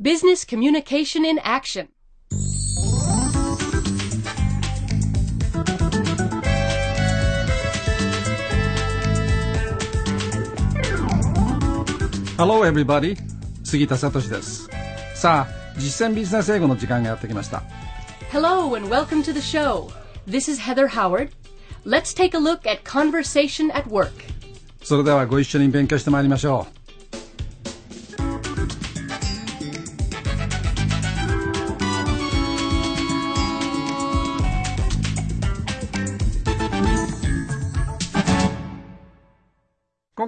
Business Communication in Action. Hello everybody. 杉田敏です。さあ実践ビジネス英語の時間がやってきました。Hello and welcome to the show. This is Heather Howard. Let's take a look at conversation at work. それではご一緒に勉強してまいりましょう。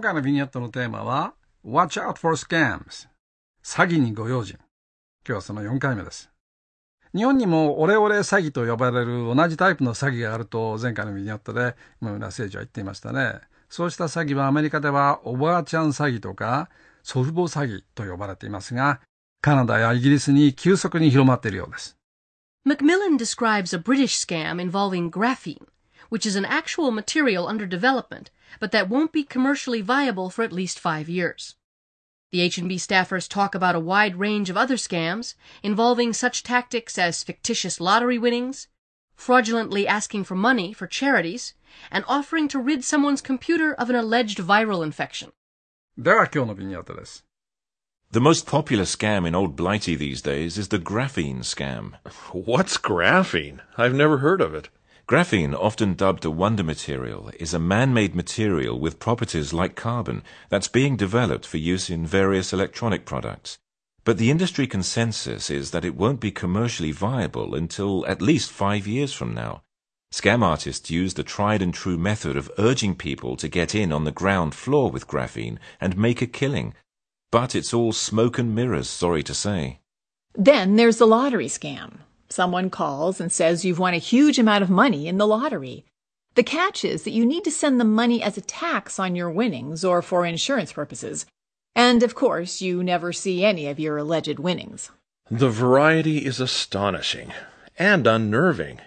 今回のビニットのテーマは Watch out for scams 詐欺にご用心。今日はその4回目です。日本にもオレオレ詐欺と呼ばれる同じタイプの詐欺があると前回のビニットで今村誠司は言っていましたね。そうした詐欺はアメリカではおばあちゃん詐欺とか祖父母詐欺と呼ばれていますがカナダやイギリスに急速に広まっているようです。Macmillan describes a British scam involving graphene, which is an actual material under development but that won't be commercially viable for at least five years. The H&B staffers talk about a wide range of other scams involving such tactics as fictitious lottery winnings, fraudulently asking for money for charities, and offering to rid someone's computer of an alleged viral infection. The most popular scam in Old Blighty these days is the graphene scam. What's graphene? I've never heard of it. Graphene, often dubbed a wonder material, is a man-made material with properties like carbon that's being developed for use in various electronic products. But the industry consensus is that it won't be commercially viable until at least five years from now. Scam artists use the tried and true method of urging people to get in on the ground floor with graphene and make a killing. But it's all smoke and mirrors, sorry to say. Then there's the lottery scam. Someone calls and says you've won a huge amount of money in the lottery. The catch is that you need to send the money as a tax on your winnings or for insurance purposes. And of course, you never see any of your alleged winnings. The variety is astonishing and unnerving.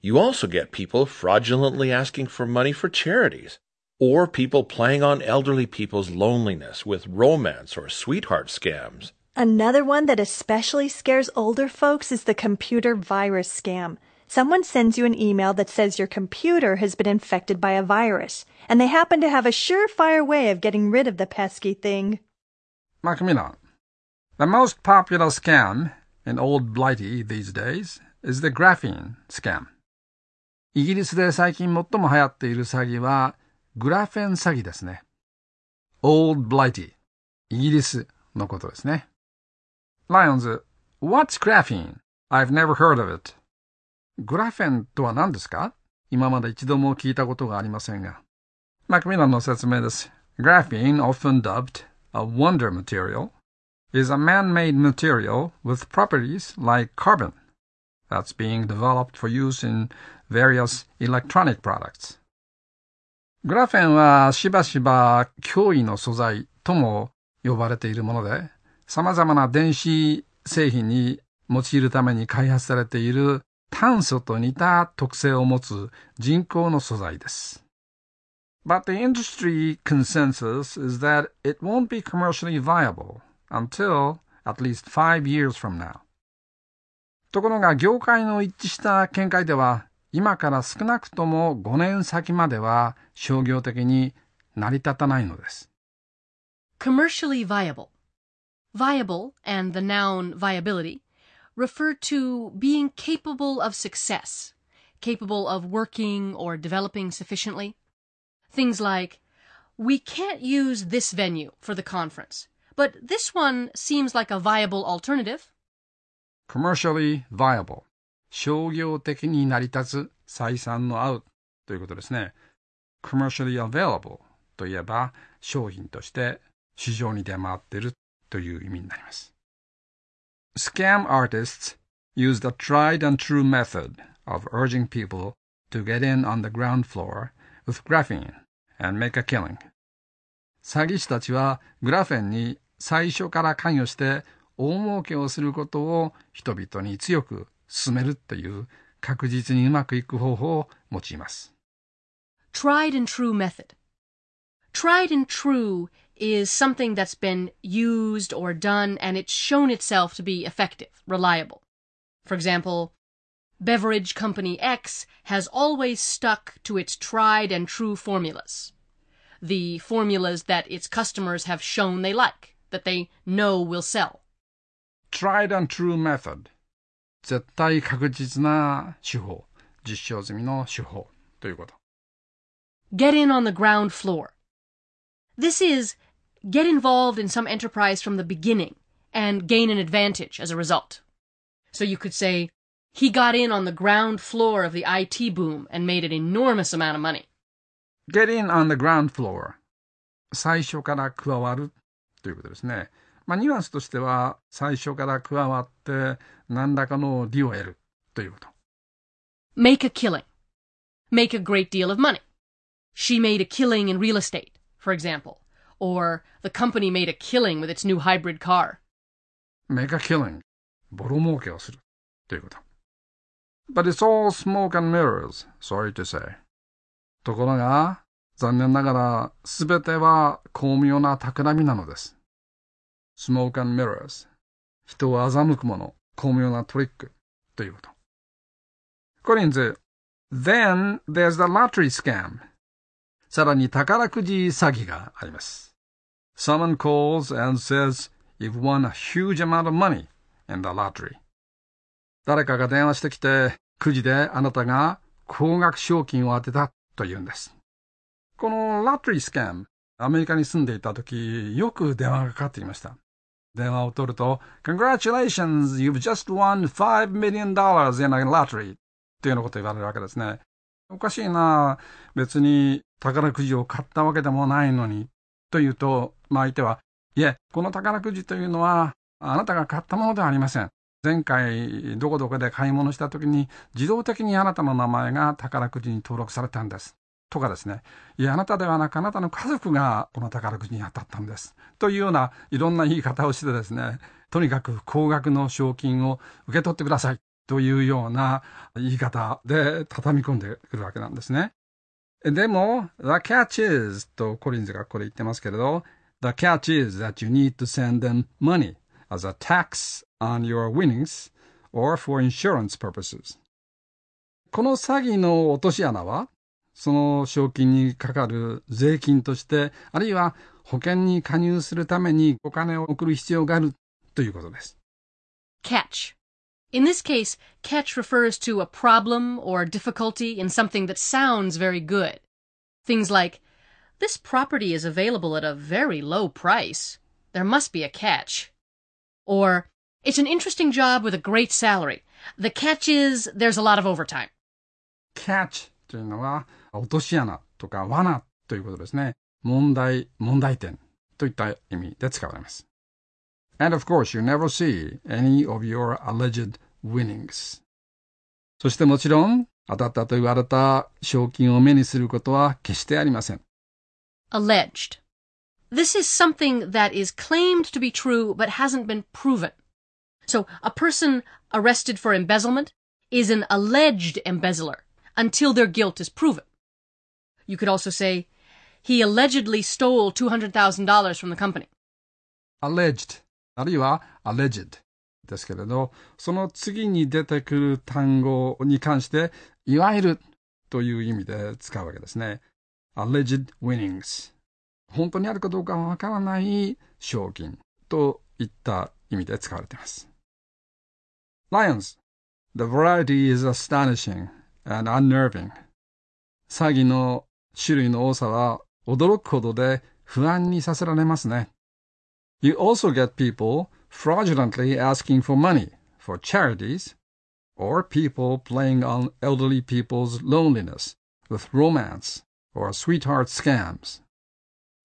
You also get people fraudulently asking for money for charities, or people playing on elderly people's loneliness with romance or sweetheart scams. Another one that especially scares older folks is the computer virus scam. Someone sends you an email that says your computer has been infected by a virus, and they happen to have a surefire way of getting rid of the pesky thing. Macmillan. The most popular scam in old Blighty these days is the graphene scam. イギリスで最近最も流行っている詐欺は、グラフェン詐欺ですね。old scam. Lyons, what's graphene? I've never heard of it. グラフェンとは何ですか今まで一度も聞いたことがありませんが。マクミランの説明です。Graphene, often dubbed a wonder material, is a man-made material with properties like carbon that's being developed for use in various electronic products. グラフェンはしばしば脅威の素材とも呼ばれているもので、様々な電子製品に用いるために開発されている炭素と似た特性を持つ人工の素材です。But the industry consensus is that it won't be commercially viable until at least five years from now. ところが業界の一致した見解では、今から少なくとも5年先までは商業的に成り立たないのです。Commercially viable. Viable and the noun viability refer to being capable of success, capable of working or developing sufficiently. Things like, we can't use this venue for the conference, but this one seems like a viable alternative. commercially viable 商業的に成り立つ採算の合うということですね。commercially available といえば商品として市場に出回っている という意味になります。Scam artists use the tried and true method of urging people to get in on the ground floor with graphene and make a killing. 詐欺師たちはグラフェンに最初から関与して大儲けをすることを人々に強く進めるという確実にうまくいく方法を用います。 Tried and true method. Tried and true is something that's been used or done and it's shown itself to be effective, reliable. For example, beverage company X has always stuck to its tried and true formulas. The formulas that its customers have shown they like, that they know will sell. tried and true method 絶対確実な手法実証済みの手法ということ Get in on the ground floor. This is get involved in some enterprise from the beginning and gain an advantage as a result. So you could say, he got in on the ground floor of the IT boom and made an enormous amount of money. get in on the ground floor 最初から加わるということですねまあニュアンスとしては最初から加わって何らかの利を得るということ Make a killing. Make a great deal of money. She made a killing in real estate, for example. Or the company made a killing with its new hybrid car. make a killing ボロ儲けをするということ But it's all smoke and mirrors, sorry to say ところが残念ながら全ては巧妙な企みなのです smoke and mirrors 人を欺くもの巧妙なトリックということコリンズ Then there's the lottery scam さらに宝くじ詐欺があります。Someone calls and says you've won a huge amount of money in the lottery. 誰かが電話してきてくじであなたが高額賞金を当てたと言うんです。このラトリースキャンアメリカに住んでいた時よく電話がかかってきました。電話を取ると Congratulations, you've just won $5 million dollars in a lottery. っていうようなことを言われるわけですね。おかしいな。別に宝くじを買ったわけでもないのにと言うと、まあ、相手はいえこの宝くじというのはあなたが買ったものではありません前回どこどこで買い物した時に自動的にあなたの名前が宝くじに登録されたんです。とかですね。いや、あなたではなくあなたの家族がこの宝くじに当たったんです。というようないろんな言い方をしてですね、とにかく高額の賞金を受け取ってくださいというような言い方で畳み込んでくるわけなんですね。でも、the catch is とコリンズがこれ言ってますけれど、the catch is that you need to send them money as a tax on your winnings or for insurance purposes. この詐欺の落とし穴は、その賞金にかかる税金として、あるいは保険に加入するためにお金を送る必要があるということです。Catch. In this case, catch refers to a problem or difficulty in something that sounds very good. Things like, this property is available at a very low price. There must be a catch. Or, it's an interesting job with a great salary. The catch is there's a lot of overtime. catch というのは、落とし穴とか罠ということですね。問題、問題点といった意味で使われます。 And of course, you never see any of your alleged winnings. そしてもちろん、当たったと言われた賞金を目にすることは決してありません。 Alleged. This is something that is claimed to be true but hasn't been proven. So, a person arrested for embezzlement is an alleged embezzler until their guilt is proven. You could also say, he allegedly stole $200,000 from the company. alleged あるいは alleged ですけれど、その次に出てくる単語に関して、いわゆるという意味で使うわけですね。alleged winnings 本当にあるかどうかわからない賞金といった意味で使われています。Lions The variety is astonishing and unnerving 詐欺の種類の多さは驚くほどで不安にさせられますね。You also get people fraudulently asking for money for charities or people playing on elderly people's loneliness with romance or sweetheart scams.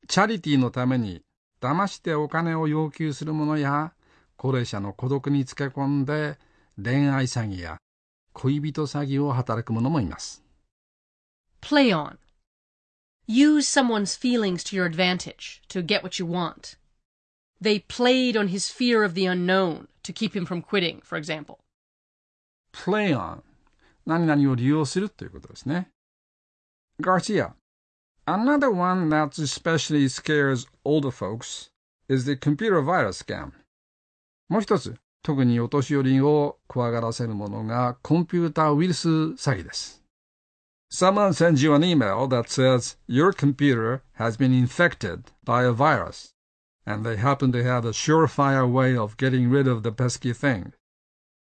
チャリティーのために騙してお金を要求する者や高齢者の孤独につけ込んで恋愛詐欺や恋人詐欺を働く者もいます。 Play on. Use someone's feelings to your advantage to get what you want. They played on his fear of the unknown to keep him from quitting, for example. play on 何々を利用するということですね。Garcia Another one that especially scares older folks is the computer virus scam. もう一つ、特にお年寄りを怖がらせるものがコンピューターウイルス詐欺です。Someone sends you an email that says your computer has been infected by a virus, And they happen to have a surefire way of getting rid of the pesky thing.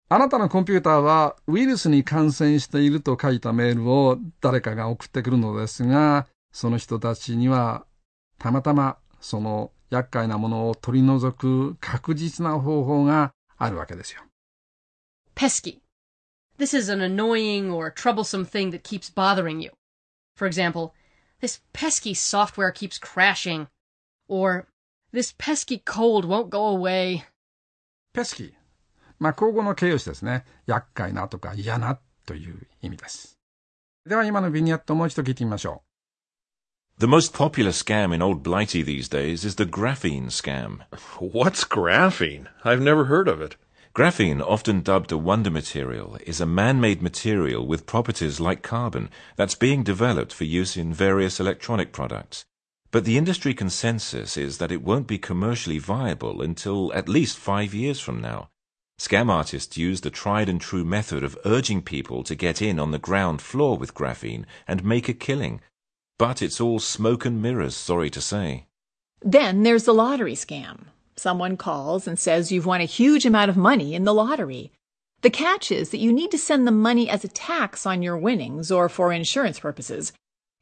あなたのコンピューターはウイルスに感染していると書いたメールを誰かが送ってくるのですが、その人たちにはたまたまその厄介なものを取り除く確実な方法があるわけですよ。Pesky. This is an annoying or troublesome thing that keeps bothering you. For example, this pesky software keeps crashing. Or, This pesky cold won't go away. ペスキー。まあ、口語の形容詞ですね。厄介なとか嫌なという意味です。では今のビニエットをもう一度聞いてみましょう。The most popular scam in Old Blighty these days is the graphene scam. What's graphene? I've never heard of it. Graphene, often dubbed a wonder material, is a man made material with properties like carbon that's being developed for use in various electronic products. But the industry consensus is that it won't be commercially viable until at least five years from now. Scam artists use the tried and true method of urging people to get in on the ground floor with graphene and make a killing. But it's all smoke and mirrors, sorry to say. Then there's the lottery scam. Someone calls and says you've won a huge amount of money in the lottery. The catch is that you need to send the money as a tax on your winnings or for insurance purposes.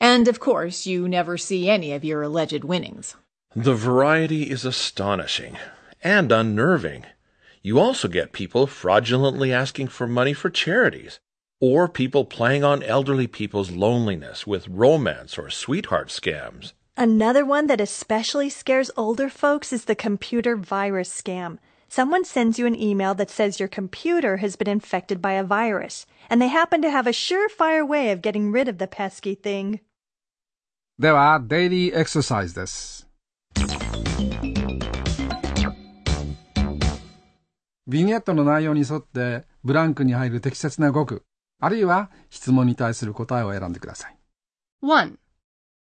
And of course, you never see any of your alleged winnings. The variety is astonishing and unnerving. You also get people fraudulently asking for money for charities, or people playing on elderly people's loneliness with romance or sweetheart scams. Another one that especially scares older folks is the computer virus scam. Someone sends you an email that says your computer has been infected by a virus, and they happen to have a surefire way of getting rid of the pesky thing. では、デイリーエクササイズです。ビニエットの内容に沿ってブランクに入る適切な語句、あるいは質問に対する答えを選んでください。1.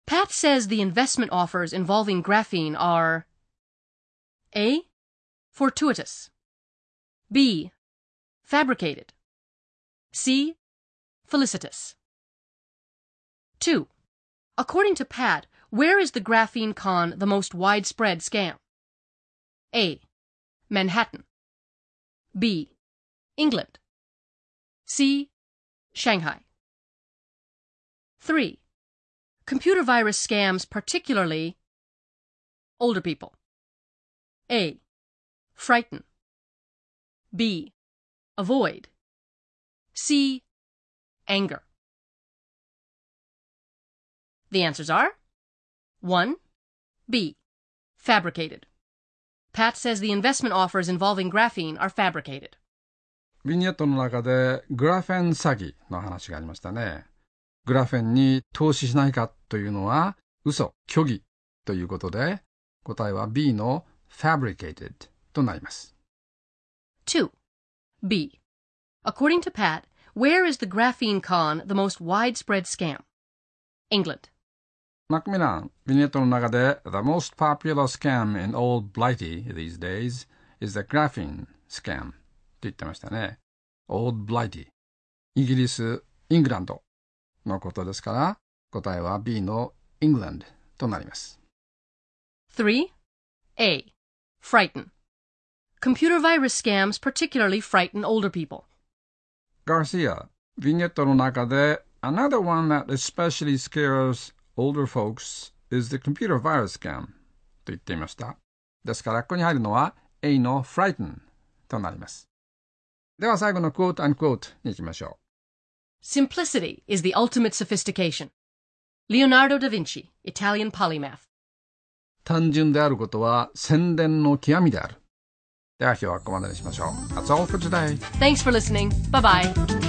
Pat says the investment offers involving graphene are A. Fortuitous B. Fabricated C. Felicitous 2. According to Pat, where is the graphene con the most widespread scam? A. Manhattan B. England. C. Shanghai. 3. Computer virus scams particularly older people. A. Frighten. B. Avoid. C. Anger. The answers are 1. B. Fabricated. Pat says the investment offers involving graphene are fabricated. ビニエットの中でグラフェン詐欺の話がありましたね。グラフェンに投資しないかというのは嘘、虚偽ということで答えは B の fabricated となります。2. B. According to Pat, where is the graphene con the most widespread scam? England. Macmillan, Vinetto Nagade, the most popular scam in old Blighty these days is the graphene scam って言ってましたね。old Blighty。イギリス、イングランドのことですから、答えは B の England となります。3A Frighten Computer virus scams particularly frighten older people. Garcia, vignette の中で Another one that especially scares older folks is the computer virus scam と言っていました。ですから、ここに入るのは A の frighten となります。では最後の quote unquote に行きましょう。Simplicity is the ultimate sophistication. Leonardo da Vinci, Italian polymath. 単純であることは宣伝の極みである。では今日はここまでにしましょう。That's all for today. Thanks for listening. Bye bye.